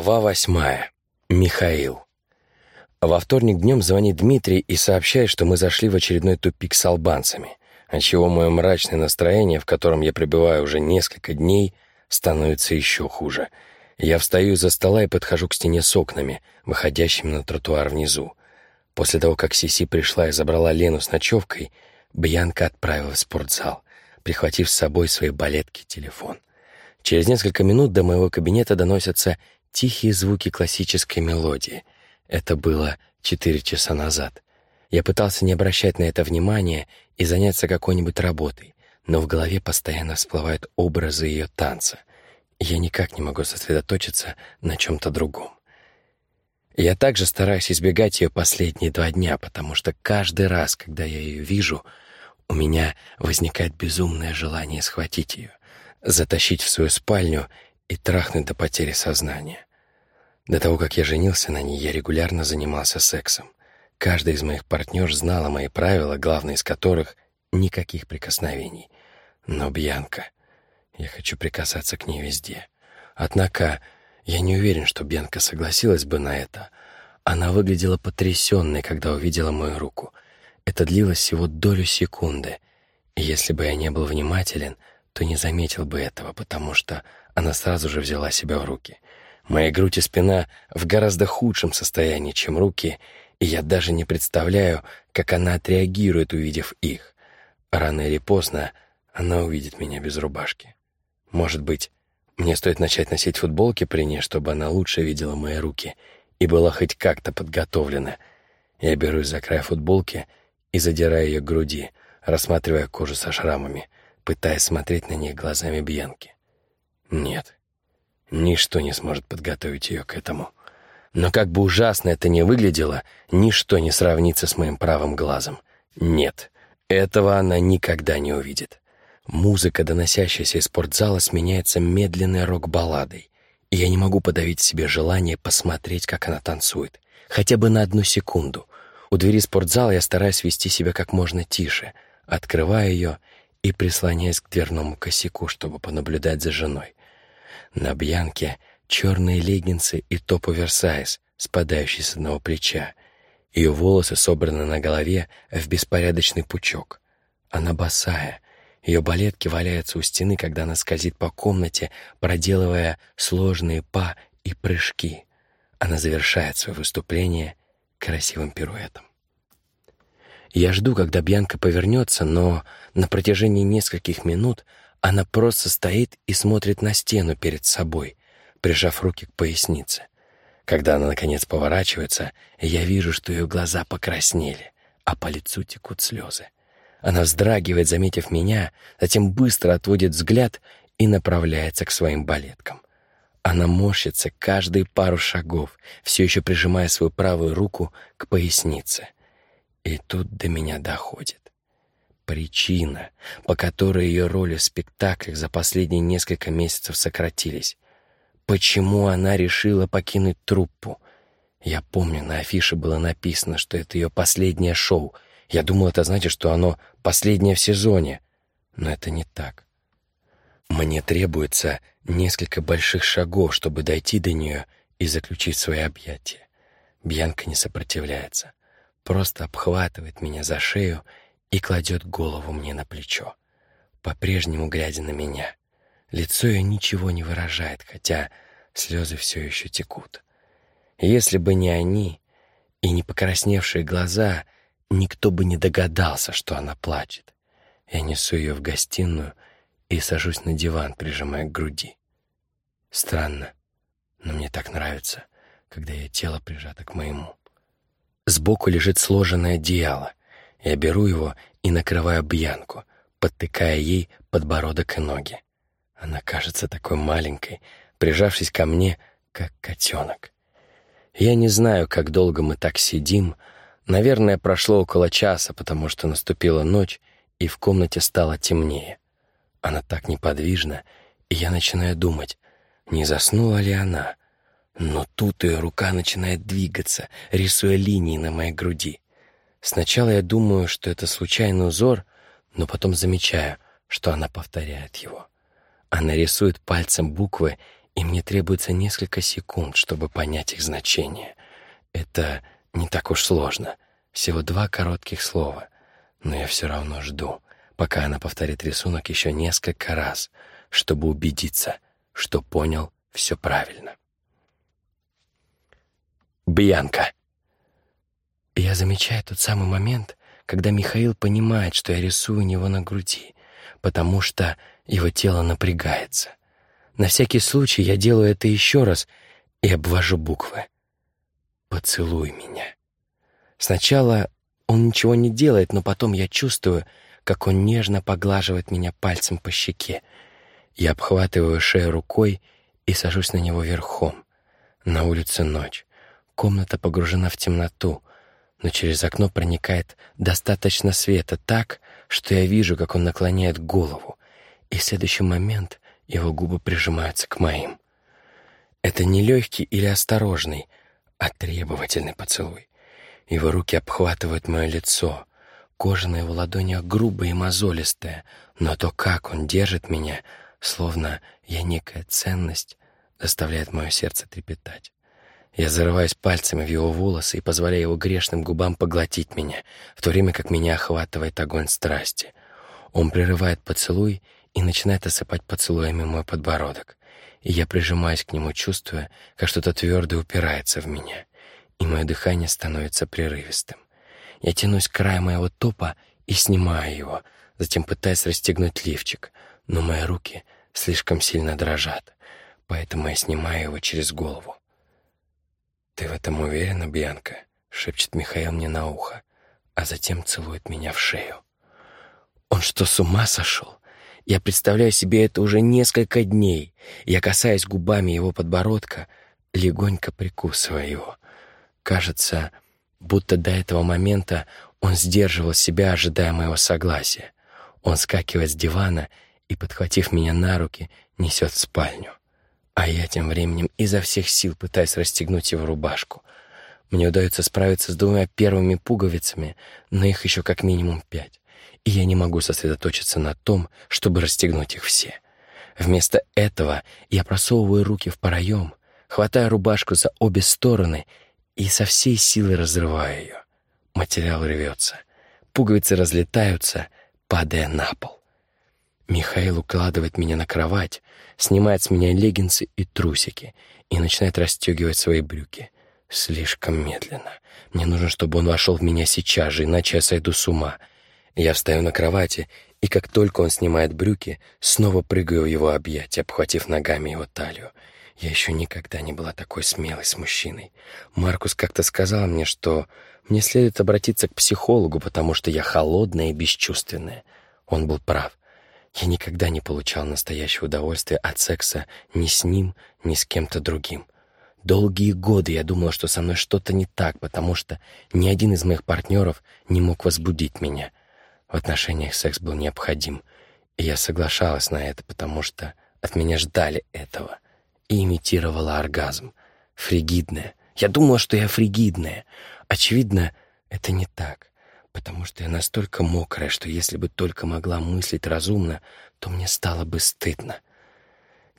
Глава восьмая. Михаил. Во вторник днем звонит Дмитрий и сообщает, что мы зашли в очередной тупик с албанцами, отчего мое мрачное настроение, в котором я пребываю уже несколько дней, становится еще хуже. Я встаю из-за стола и подхожу к стене с окнами, выходящими на тротуар внизу. После того, как Сиси пришла и забрала Лену с ночевкой, Бьянка отправила в спортзал, прихватив с собой свои балетки и телефон. Через несколько минут до моего кабинета доносятся тихие звуки классической мелодии. Это было четыре часа назад. Я пытался не обращать на это внимания и заняться какой-нибудь работой, но в голове постоянно всплывают образы ее танца. Я никак не могу сосредоточиться на чем-то другом. Я также стараюсь избегать ее последние два дня, потому что каждый раз, когда я ее вижу, у меня возникает безумное желание схватить ее, затащить в свою спальню и трахнуть до потери сознания. До того, как я женился на ней, я регулярно занимался сексом. Каждый из моих партнеров знала мои правила, главное из которых — никаких прикосновений. Но Бьянка... Я хочу прикасаться к ней везде. Однако я не уверен, что Бьянка согласилась бы на это. Она выглядела потрясенной, когда увидела мою руку. Это длилось всего долю секунды. И если бы я не был внимателен, то не заметил бы этого, потому что она сразу же взяла себя в руки. Моя грудь и спина в гораздо худшем состоянии, чем руки, и я даже не представляю, как она отреагирует, увидев их. Рано или поздно она увидит меня без рубашки. Может быть, мне стоит начать носить футболки при ней, чтобы она лучше видела мои руки и была хоть как-то подготовлена. Я берусь за край футболки и задираю ее к груди, рассматривая кожу со шрамами — пытаясь смотреть на них глазами Бьянки. Нет, ничто не сможет подготовить ее к этому. Но как бы ужасно это ни выглядело, ничто не сравнится с моим правым глазом. Нет, этого она никогда не увидит. Музыка, доносящаяся из спортзала, сменяется медленной рок-балладой, и я не могу подавить себе желание посмотреть, как она танцует, хотя бы на одну секунду. У двери спортзала я стараюсь вести себя как можно тише, открываю ее и прислоняясь к дверному косяку, чтобы понаблюдать за женой. На Бьянке черные леггинсы и топ оверсайз, спадающий с одного плеча. Ее волосы собраны на голове в беспорядочный пучок. Она босая. Ее балетки валяются у стены, когда она скользит по комнате, проделывая сложные па и прыжки. Она завершает свое выступление красивым пируэтом. Я жду, когда Бьянка повернется, но на протяжении нескольких минут она просто стоит и смотрит на стену перед собой, прижав руки к пояснице. Когда она, наконец, поворачивается, я вижу, что ее глаза покраснели, а по лицу текут слезы. Она вздрагивает, заметив меня, затем быстро отводит взгляд и направляется к своим балеткам. Она морщится каждые пару шагов, все еще прижимая свою правую руку к пояснице — и тут до меня доходит. Причина, по которой ее роли в спектаклях за последние несколько месяцев сократились. Почему она решила покинуть труппу? Я помню, на афише было написано, что это ее последнее шоу. Я думал, это значит, что оно последнее в сезоне. Но это не так. Мне требуется несколько больших шагов, чтобы дойти до нее и заключить свои объятия. Бьянка не сопротивляется просто обхватывает меня за шею и кладет голову мне на плечо, по-прежнему глядя на меня. Лицо ее ничего не выражает, хотя слезы все еще текут. Если бы не они и не покрасневшие глаза, никто бы не догадался, что она плачет. Я несу ее в гостиную и сажусь на диван, прижимая к груди. Странно, но мне так нравится, когда ее тело прижато к моему. Сбоку лежит сложенное одеяло. Я беру его и накрываю Бьянку, подтыкая ей подбородок и ноги. Она кажется такой маленькой, прижавшись ко мне, как котенок. Я не знаю, как долго мы так сидим. Наверное, прошло около часа, потому что наступила ночь, и в комнате стало темнее. Она так неподвижна, и я начинаю думать, не заснула ли она. Но тут ее рука начинает двигаться, рисуя линии на моей груди. Сначала я думаю, что это случайный узор, но потом замечаю, что она повторяет его. Она рисует пальцем буквы, и мне требуется несколько секунд, чтобы понять их значение. Это не так уж сложно, всего два коротких слова, но я все равно жду, пока она повторит рисунок еще несколько раз, чтобы убедиться, что понял все правильно. Бьянка. Я замечаю тот самый момент, когда Михаил понимает, что я рисую у него на груди, потому что его тело напрягается. На всякий случай я делаю это еще раз и обвожу буквы. «Поцелуй меня». Сначала он ничего не делает, но потом я чувствую, как он нежно поглаживает меня пальцем по щеке. Я обхватываю шею рукой и сажусь на него верхом. На улице ночь. Комната погружена в темноту, но через окно проникает достаточно света так, что я вижу, как он наклоняет голову, и в следующий момент его губы прижимаются к моим. Это не легкий или осторожный, а требовательный поцелуй. Его руки обхватывают мое лицо. Кожа на его ладонях грубая и мозолистая, но то, как он держит меня, словно я некая ценность, заставляет мое сердце трепетать. Я зарываюсь пальцами в его волосы и позволяю его грешным губам поглотить меня, в то время как меня охватывает огонь страсти. Он прерывает поцелуй и начинает осыпать поцелуями мой подбородок. И я прижимаюсь к нему, чувствуя, как что-то твердое упирается в меня, и мое дыхание становится прерывистым. Я тянусь к краю моего топа и снимаю его, затем пытаюсь расстегнуть лифчик, но мои руки слишком сильно дрожат, поэтому я снимаю его через голову. «Ты в этом уверена, Бьянка?» — шепчет Михаил мне на ухо, а затем целует меня в шею. «Он что, с ума сошел? Я представляю себе это уже несколько дней. Я касаюсь губами его подбородка, легонько прикусывая его. Кажется, будто до этого момента он сдерживал себя, ожидая моего согласия. Он скакивает с дивана и, подхватив меня на руки, несет в спальню. А я тем временем изо всех сил пытаюсь расстегнуть его рубашку. Мне удается справиться с двумя первыми пуговицами, но их еще как минимум пять и я не могу сосредоточиться на том, чтобы расстегнуть их все. Вместо этого я просовываю руки в проем, хватаю рубашку за обе стороны и со всей силы разрываю ее. Материал рвется. Пуговицы разлетаются, падая на пол. Михаил укладывает меня на кровать, снимает с меня леггинсы и трусики и начинает расстегивать свои брюки. Слишком медленно. Мне нужно, чтобы он вошел в меня сейчас же, иначе я сойду с ума — я встаю на кровати, и как только он снимает брюки, снова прыгаю в его объятия, обхватив ногами его талию. Я еще никогда не была такой смелой с мужчиной. Маркус как-то сказал мне, что мне следует обратиться к психологу, потому что я холодная и бесчувственная. Он был прав. Я никогда не получал настоящего удовольствия от секса ни с ним, ни с кем-то другим. Долгие годы я думала, что со мной что-то не так, потому что ни один из моих партнеров не мог возбудить меня. В отношениях секс был необходим, и я соглашалась на это, потому что от меня ждали этого, и имитировала оргазм. Фригидная. Я думала, что я фригидная. Очевидно, это не так, потому что я настолько мокрая, что если бы только могла мыслить разумно, то мне стало бы стыдно.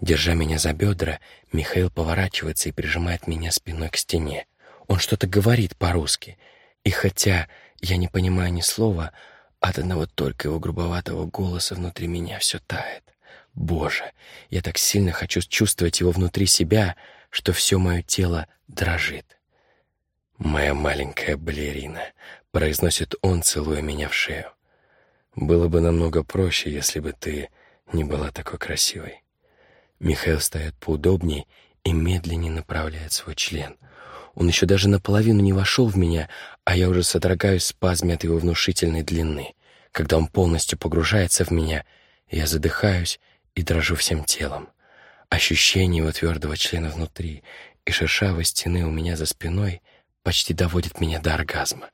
Держа меня за бедра, Михаил поворачивается и прижимает меня спиной к стене. Он что-то говорит по-русски, и хотя я не понимаю ни слова, от одного только его грубоватого голоса внутри меня все тает. Боже, я так сильно хочу чувствовать его внутри себя, что все мое тело дрожит. «Моя маленькая балерина», — произносит он, целуя меня в шею. «Было бы намного проще, если бы ты не была такой красивой». Михаил встает поудобней и медленнее направляет свой член — он еще даже наполовину не вошел в меня, а я уже содрогаюсь в спазме от его внушительной длины. Когда он полностью погружается в меня, я задыхаюсь и дрожу всем телом. Ощущение его твердого члена внутри и шершавой стены у меня за спиной почти доводит меня до оргазма.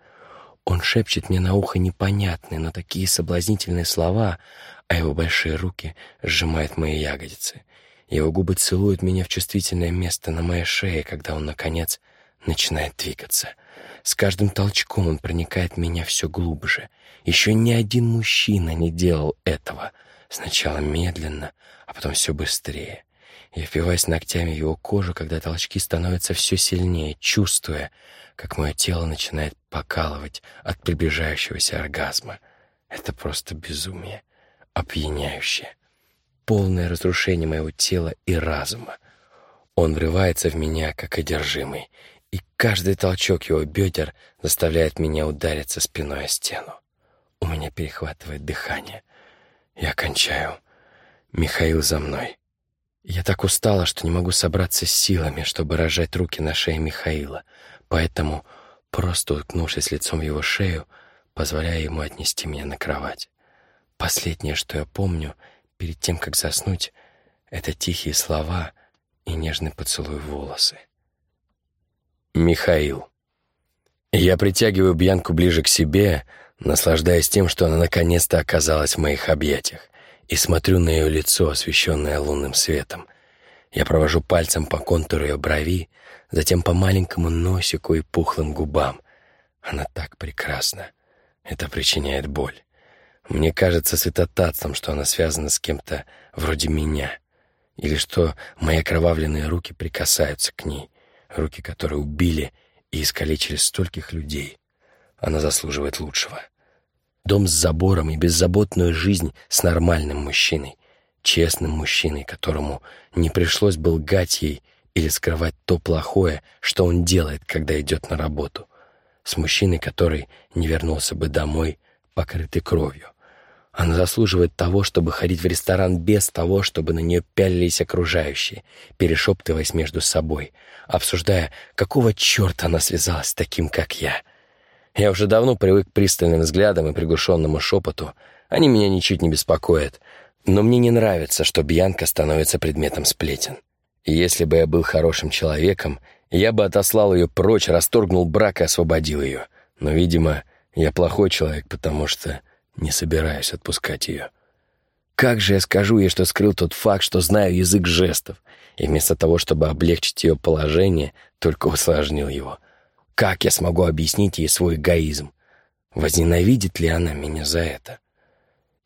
Он шепчет мне на ухо непонятные, но такие соблазнительные слова, а его большие руки сжимают мои ягодицы. Его губы целуют меня в чувствительное место на моей шее, когда он, наконец, начинает двигаться. С каждым толчком он проникает в меня все глубже. Еще ни один мужчина не делал этого. Сначала медленно, а потом все быстрее. Я впиваюсь ногтями в его кожу, когда толчки становятся все сильнее, чувствуя, как мое тело начинает покалывать от приближающегося оргазма. Это просто безумие, опьяняющее, полное разрушение моего тела и разума. Он врывается в меня, как одержимый, и каждый толчок его бедер заставляет меня удариться спиной о стену. У меня перехватывает дыхание. Я кончаю. Михаил за мной. Я так устала, что не могу собраться с силами, чтобы рожать руки на шее Михаила, поэтому, просто уткнувшись лицом в его шею, позволяю ему отнести меня на кровать. Последнее, что я помню, перед тем, как заснуть, это тихие слова и нежный поцелуй в волосы. Михаил. Я притягиваю Бьянку ближе к себе, наслаждаясь тем, что она наконец-то оказалась в моих объятиях и смотрю на ее лицо, освещенное лунным светом. Я провожу пальцем по контуру ее брови, затем по маленькому носику и пухлым губам. Она так прекрасна. Это причиняет боль. Мне кажется святотатством, что она связана с кем-то вроде меня, или что мои окровавленные руки прикасаются к ней, руки, которые убили и искалечили стольких людей. Она заслуживает лучшего дом с забором и беззаботную жизнь с нормальным мужчиной, честным мужчиной, которому не пришлось бы лгать ей или скрывать то плохое, что он делает, когда идет на работу, с мужчиной, который не вернулся бы домой, покрытый кровью. Она заслуживает того, чтобы ходить в ресторан без того, чтобы на нее пялились окружающие, перешептываясь между собой, обсуждая, какого черта она связалась с таким, как я — я уже давно привык к пристальным взглядам и приглушенному шепоту. Они меня ничуть не беспокоят. Но мне не нравится, что Бьянка становится предметом сплетен. И если бы я был хорошим человеком, я бы отослал ее прочь, расторгнул брак и освободил ее. Но, видимо, я плохой человек, потому что не собираюсь отпускать ее. Как же я скажу ей, что скрыл тот факт, что знаю язык жестов, и вместо того, чтобы облегчить ее положение, только усложнил его. Как я смогу объяснить ей свой эгоизм? Возненавидит ли она меня за это?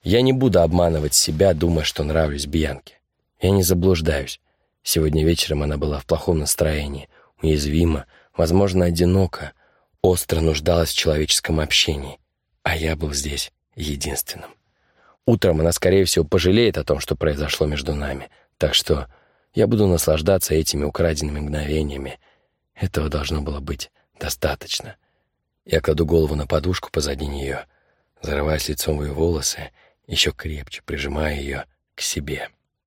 Я не буду обманывать себя, думая, что нравлюсь Бьянке. Я не заблуждаюсь. Сегодня вечером она была в плохом настроении, уязвима, возможно, одинока, остро нуждалась в человеческом общении, а я был здесь единственным. Утром она, скорее всего, пожалеет о том, что произошло между нами, так что я буду наслаждаться этими украденными мгновениями. Этого должно было быть Достаточно. Я кладу голову на подушку позади нее, зарываясь лицом в ее волосы, еще крепче прижимая ее к себе.